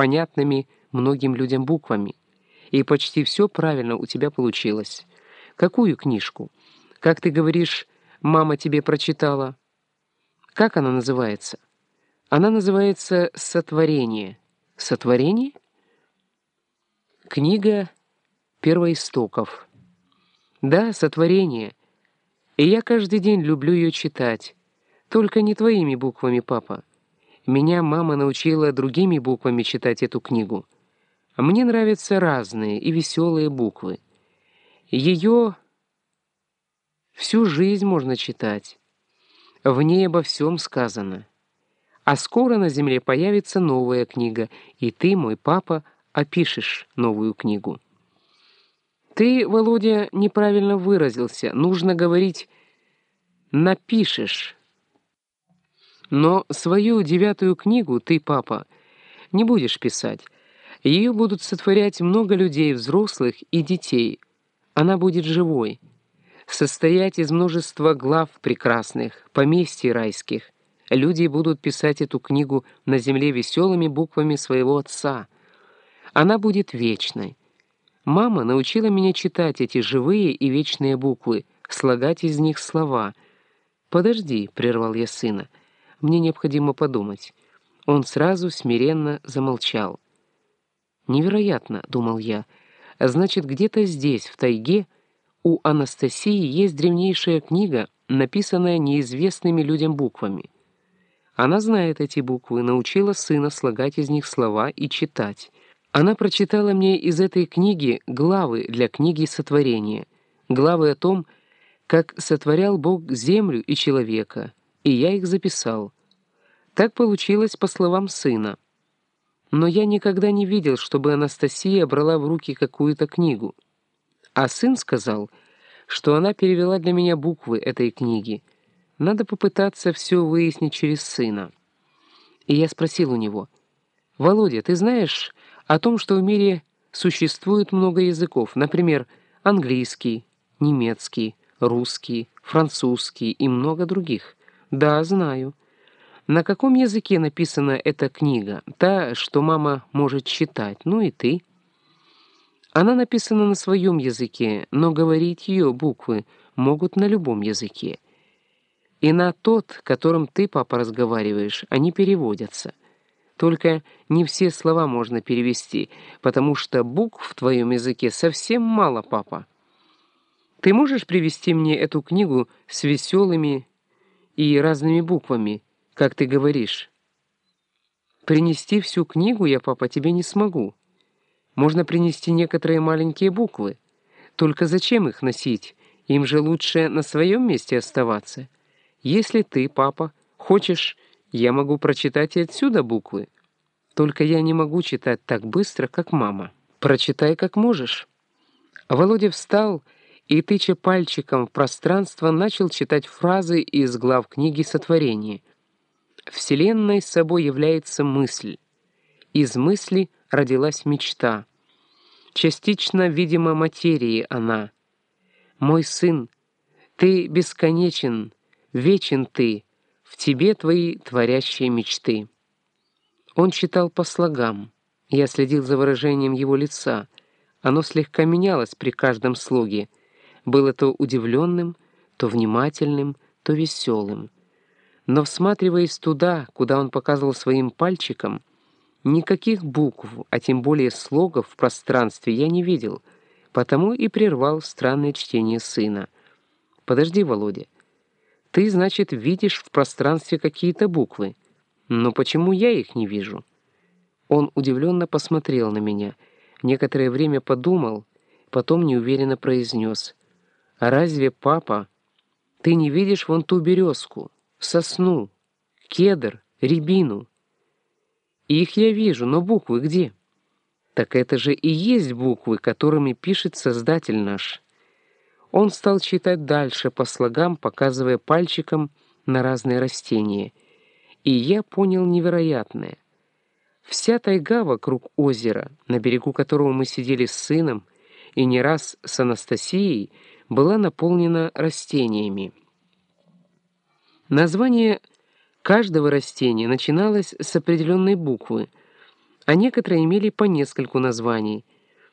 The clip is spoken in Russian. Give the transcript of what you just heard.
понятными многим людям буквами. И почти все правильно у тебя получилось. Какую книжку? Как ты говоришь, мама тебе прочитала? Как она называется? Она называется «Сотворение». Сотворение? Книга первоистоков. Да, «Сотворение». И я каждый день люблю ее читать. Только не твоими буквами, папа. Меня мама научила другими буквами читать эту книгу. Мне нравятся разные и веселые буквы. Ее всю жизнь можно читать. В ней обо всем сказано. А скоро на земле появится новая книга, и ты, мой папа, опишешь новую книгу. Ты, Володя, неправильно выразился. Нужно говорить «напишешь». Но свою девятую книгу ты, папа, не будешь писать. Ее будут сотворять много людей, взрослых и детей. Она будет живой, состоять из множества глав прекрасных, поместий райских. Люди будут писать эту книгу на земле веселыми буквами своего отца. Она будет вечной. Мама научила меня читать эти живые и вечные буквы, слагать из них слова. «Подожди», — прервал я сына, — мне необходимо подумать. Он сразу смиренно замолчал. «Невероятно», — думал я. «Значит, где-то здесь, в тайге, у Анастасии есть древнейшая книга, написанная неизвестными людям буквами. Она знает эти буквы, научила сына слагать из них слова и читать. Она прочитала мне из этой книги главы для книги сотворения, главы о том, как сотворял Бог землю и человека, и я их записал. Так получилось по словам сына. Но я никогда не видел, чтобы Анастасия брала в руки какую-то книгу. А сын сказал, что она перевела для меня буквы этой книги. Надо попытаться все выяснить через сына. И я спросил у него, «Володя, ты знаешь о том, что в мире существует много языков, например, английский, немецкий, русский, французский и много других?» «Да, знаю. На каком языке написана эта книга? Та, что мама может читать. Ну и ты?» Она написана на своем языке, но говорить ее буквы могут на любом языке. И на тот, которым ты, папа, разговариваешь, они переводятся. Только не все слова можно перевести, потому что букв в твоем языке совсем мало, папа. Ты можешь привести мне эту книгу с веселыми и разными буквами, как ты говоришь. Принести всю книгу я, папа, тебе не смогу. Можно принести некоторые маленькие буквы. Только зачем их носить? Им же лучше на своем месте оставаться. Если ты, папа, хочешь, я могу прочитать и отсюда буквы. Только я не могу читать так быстро, как мама. Прочитай, как можешь». Володя встал и, тыча пальчиком в пространство, начал читать фразы из глав книги «Сотворение». Вселенной собой является мысль. Из мысли родилась мечта. Частично, видимо, материи она. Мой сын, ты бесконечен, вечен ты, в тебе твои творящие мечты. Он читал по слогам. Я следил за выражением его лица. Оно слегка менялось при каждом слоге — было то удивленным, то внимательным, то веселым. Но, всматриваясь туда, куда он показывал своим пальчиком, никаких букв, а тем более слогов в пространстве я не видел, потому и прервал странное чтение сына. «Подожди, Володя. Ты, значит, видишь в пространстве какие-то буквы. Но почему я их не вижу?» Он удивленно посмотрел на меня, некоторое время подумал, потом неуверенно произнес — разве, папа, ты не видишь вон ту березку, сосну, кедр, рябину? Их я вижу, но буквы где? Так это же и есть буквы, которыми пишет Создатель наш. Он стал читать дальше по слогам, показывая пальчиком на разные растения. И я понял невероятное. Вся тайга вокруг озера, на берегу которого мы сидели с сыном, и не раз с Анастасией, была наполнена растениями. Название каждого растения начиналось с определенной буквы, а некоторые имели по нескольку названий —